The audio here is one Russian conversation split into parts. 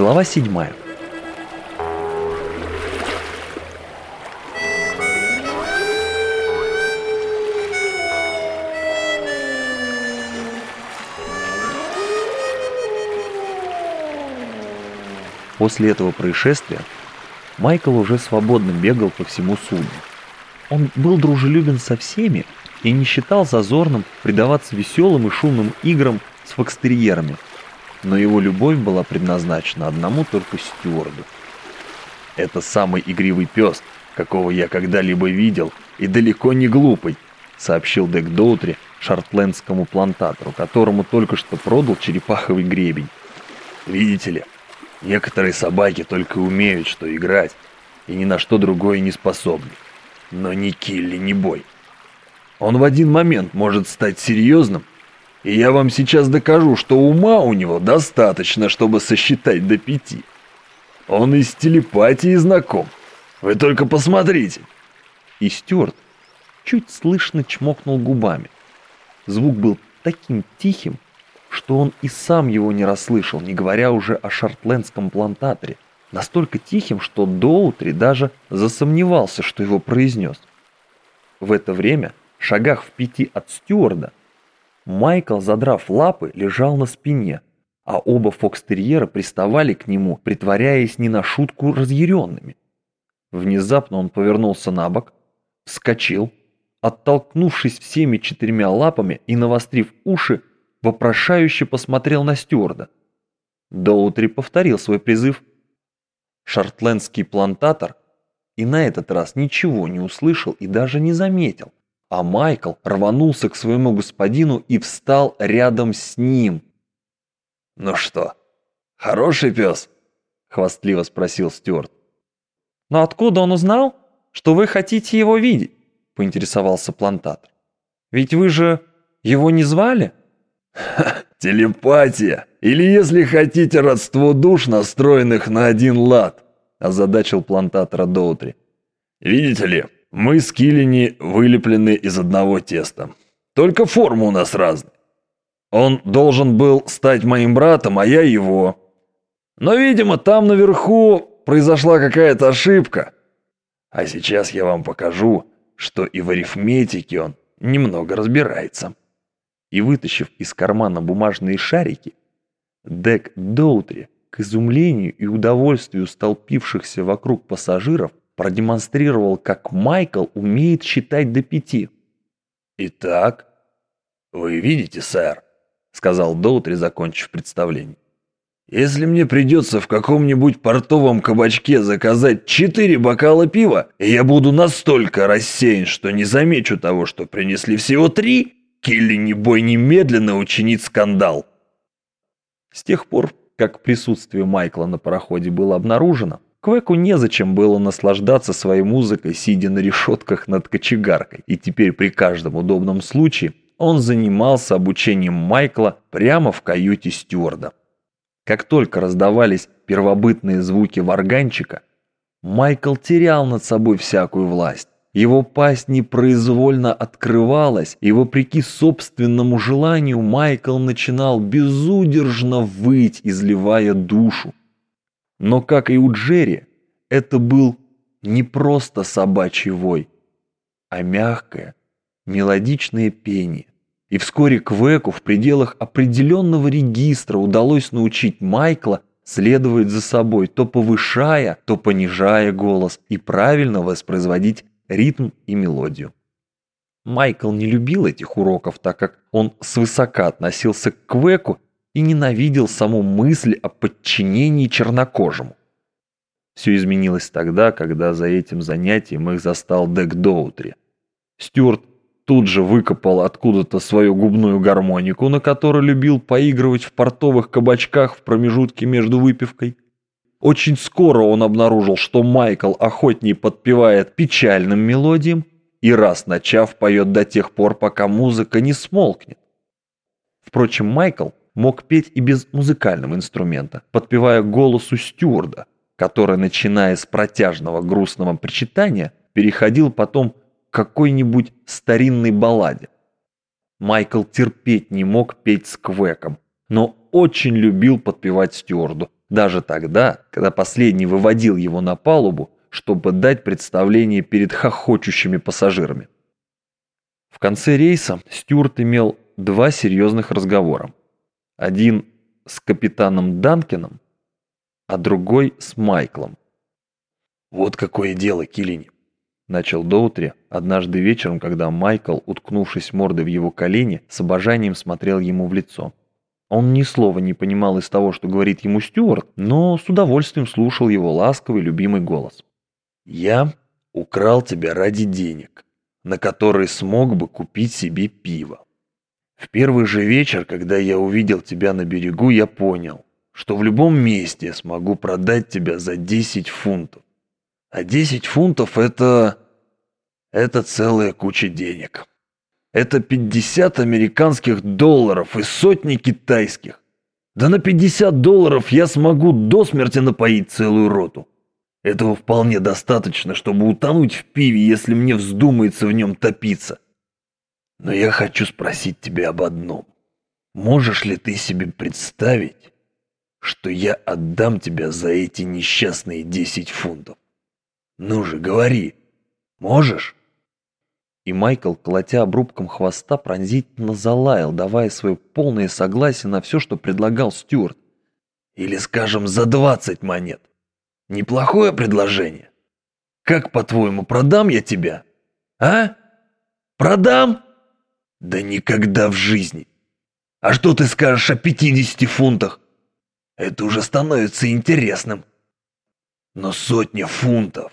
Глава седьмая. После этого происшествия Майкл уже свободно бегал по всему судну. Он был дружелюбен со всеми и не считал зазорным предаваться веселым и шумным играм с фокстерьерами, но его любовь была предназначена одному только стюарду. «Это самый игривый пес, какого я когда-либо видел, и далеко не глупый», сообщил Дек Доутри шартлендскому плантатору, которому только что продал черепаховый гребень. «Видите ли, некоторые собаки только умеют что играть, и ни на что другое не способны. Но ни Килли, ни Бой. Он в один момент может стать серьезным, и я вам сейчас докажу, что ума у него достаточно, чтобы сосчитать до пяти. Он и с телепатией знаком. Вы только посмотрите. И Стюарт чуть слышно чмокнул губами. Звук был таким тихим, что он и сам его не расслышал, не говоря уже о шартлендском плантаторе. Настолько тихим, что Доутри даже засомневался, что его произнес. В это время, шагах в пяти от стюарда, Майкл, задрав лапы, лежал на спине, а оба фокстерьера приставали к нему, притворяясь не на шутку разъяренными. Внезапно он повернулся на бок, вскочил, оттолкнувшись всеми четырьмя лапами и навострив уши, вопрошающе посмотрел на стюарда. Доутри повторил свой призыв. Шартлендский плантатор и на этот раз ничего не услышал и даже не заметил а Майкл рванулся к своему господину и встал рядом с ним. «Ну что, хороший пес?» — хвастливо спросил Стюарт. «Но откуда он узнал, что вы хотите его видеть?» — поинтересовался плантатор. «Ведь вы же его не звали?» «Телепатия! Или, если хотите, родство душ, настроенных на один лад!» – озадачил плантатора Доутри. «Видите ли, мы с Киллини вылеплены из одного теста. Только форма у нас разная. Он должен был стать моим братом, а я его. Но, видимо, там наверху произошла какая-то ошибка. А сейчас я вам покажу, что и в арифметике он немного разбирается. И вытащив из кармана бумажные шарики, Дек Доутри, к изумлению и удовольствию столпившихся вокруг пассажиров, продемонстрировал, как Майкл умеет считать до пяти. «Итак, вы видите, сэр», — сказал Доутри, закончив представление. «Если мне придется в каком-нибудь портовом кабачке заказать четыре бокала пива, я буду настолько рассеян, что не замечу того, что принесли всего три, Килли не бой немедленно учинит скандал». С тех пор, как присутствие Майкла на пароходе было обнаружено, Квеку незачем было наслаждаться своей музыкой, сидя на решетках над кочегаркой, и теперь при каждом удобном случае он занимался обучением Майкла прямо в каюте стюарда. Как только раздавались первобытные звуки варганчика, Майкл терял над собой всякую власть. Его пасть непроизвольно открывалась, и вопреки собственному желанию Майкл начинал безудержно выть, изливая душу. Но, как и у Джерри, это был не просто собачий вой, а мягкое, мелодичное пение. И вскоре Квеку в пределах определенного регистра удалось научить Майкла следовать за собой, то повышая, то понижая голос и правильно воспроизводить ритм и мелодию. Майкл не любил этих уроков, так как он свысока относился к Квеку и ненавидел саму мысль о подчинении чернокожему. Все изменилось тогда, когда за этим занятием их застал Дек Доутри. Стюарт тут же выкопал откуда-то свою губную гармонику, на которой любил поигрывать в портовых кабачках в промежутке между выпивкой. Очень скоро он обнаружил, что Майкл охотнее подпевает печальным мелодиям и раз начав поет до тех пор, пока музыка не смолкнет. Впрочем, Майкл мог петь и без музыкального инструмента, подпевая голосу стюарда, который, начиная с протяжного грустного причитания, переходил потом к какой-нибудь старинной балладе. Майкл терпеть не мог петь с Квеком, но очень любил подпевать стюарду, даже тогда, когда последний выводил его на палубу, чтобы дать представление перед хохочущими пассажирами. В конце рейса Стюарт имел два серьезных разговора. Один с капитаном Данкином, а другой с Майклом. «Вот какое дело, Киллини!» Начал Доутри однажды вечером, когда Майкл, уткнувшись мордой в его колени, с обожанием смотрел ему в лицо. Он ни слова не понимал из того, что говорит ему Стюарт, но с удовольствием слушал его ласковый любимый голос. «Я украл тебя ради денег, на которые смог бы купить себе пиво. В первый же вечер, когда я увидел тебя на берегу, я понял, что в любом месте смогу продать тебя за 10 фунтов. А 10 фунтов это... это целая куча денег. Это 50 американских долларов и сотни китайских. Да на 50 долларов я смогу до смерти напоить целую роту. Этого вполне достаточно, чтобы утонуть в пиве, если мне вздумается в нем топиться. Но я хочу спросить тебя об одном. Можешь ли ты себе представить, что я отдам тебя за эти несчастные десять фунтов? Ну же, говори. Можешь? И Майкл, колотя обрубком хвоста, пронзительно залаял, давая свое полное согласие на все, что предлагал Стюарт. Или, скажем, за двадцать монет. Неплохое предложение. Как, по-твоему, продам я тебя? А? Продам? Да никогда в жизни. А что ты скажешь о 50 фунтах? Это уже становится интересным. Но сотня фунтов.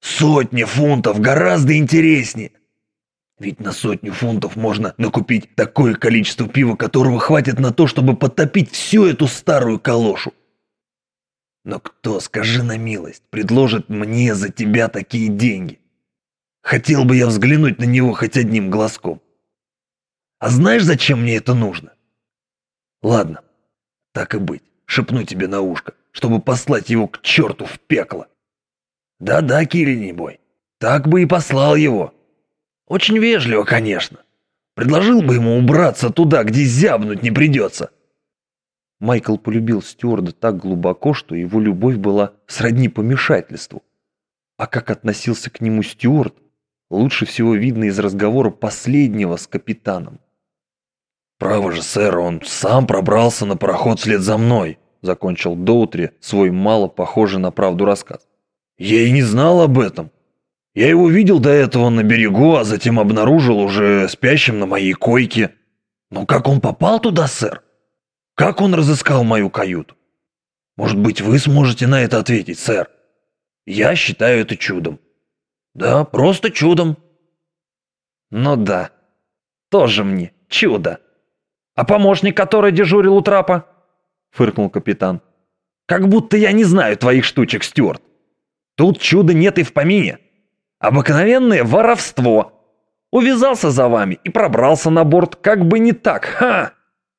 Сотня фунтов гораздо интереснее. Ведь на сотню фунтов можно накупить такое количество пива, которого хватит на то, чтобы подтопить всю эту старую калошу. Но кто, скажи на милость, предложит мне за тебя такие деньги? Хотел бы я взглянуть на него хоть одним глазком. А знаешь, зачем мне это нужно? Ладно, так и быть, шепну тебе на ушко, чтобы послать его к черту в пекло. Да-да, Кири, бой, так бы и послал его. Очень вежливо, конечно. Предложил бы ему убраться туда, где зябнуть не придется. Майкл полюбил стюарда так глубоко, что его любовь была сродни помешательству. А как относился к нему стюард, лучше всего видно из разговора последнего с капитаном. «Право же, сэр, он сам пробрался на пароход вслед за мной», закончил Доутри свой мало похожий на правду рассказ. «Я и не знал об этом. Я его видел до этого на берегу, а затем обнаружил уже спящим на моей койке. Но как он попал туда, сэр? Как он разыскал мою каюту? Может быть, вы сможете на это ответить, сэр? Я считаю это чудом. Да, просто чудом». «Ну да, тоже мне чудо», «А помощник, который дежурил у трапа?» — фыркнул капитан. «Как будто я не знаю твоих штучек, Стюарт. Тут чуда нет и в помине. Обыкновенное воровство. Увязался за вами и пробрался на борт, как бы не так. Ха!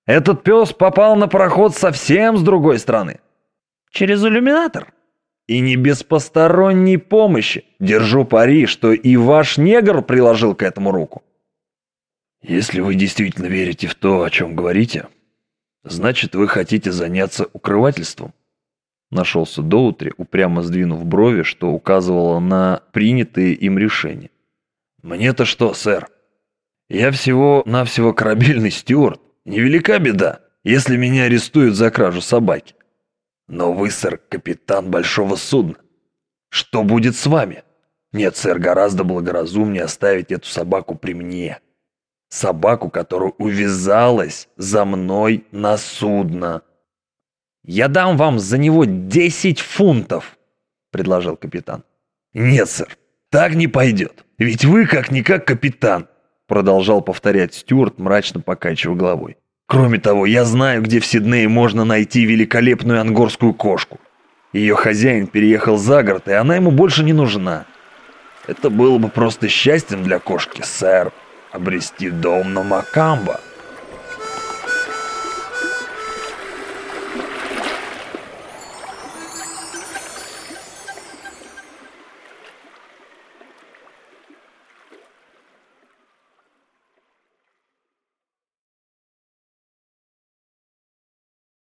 Этот пес попал на пароход совсем с другой стороны. Через иллюминатор. И не без посторонней помощи. Держу пари, что и ваш негр приложил к этому руку. Если вы действительно верите в то, о чем говорите, значит, вы хотите заняться укрывательством. Нашелся Доутри, упрямо сдвинув брови, что указывало на принятые им решения. «Мне-то что, сэр? Я всего-навсего корабельный стюарт. Невелика беда, если меня арестуют за кражу собаки. Но вы, сэр, капитан большого судна. Что будет с вами? Нет, сэр, гораздо благоразумнее оставить эту собаку при мне» собаку, которая увязалась за мной на судно. «Я дам вам за него десять фунтов», — предложил капитан. «Нет, сэр, так не пойдет. Ведь вы как-никак капитан», — продолжал повторять Стюарт, мрачно покачивая головой. «Кроме того, я знаю, где в Сиднее можно найти великолепную ангорскую кошку. Ее хозяин переехал за город, и она ему больше не нужна. Это было бы просто счастьем для кошки, сэр» обрести дом на Макамбо.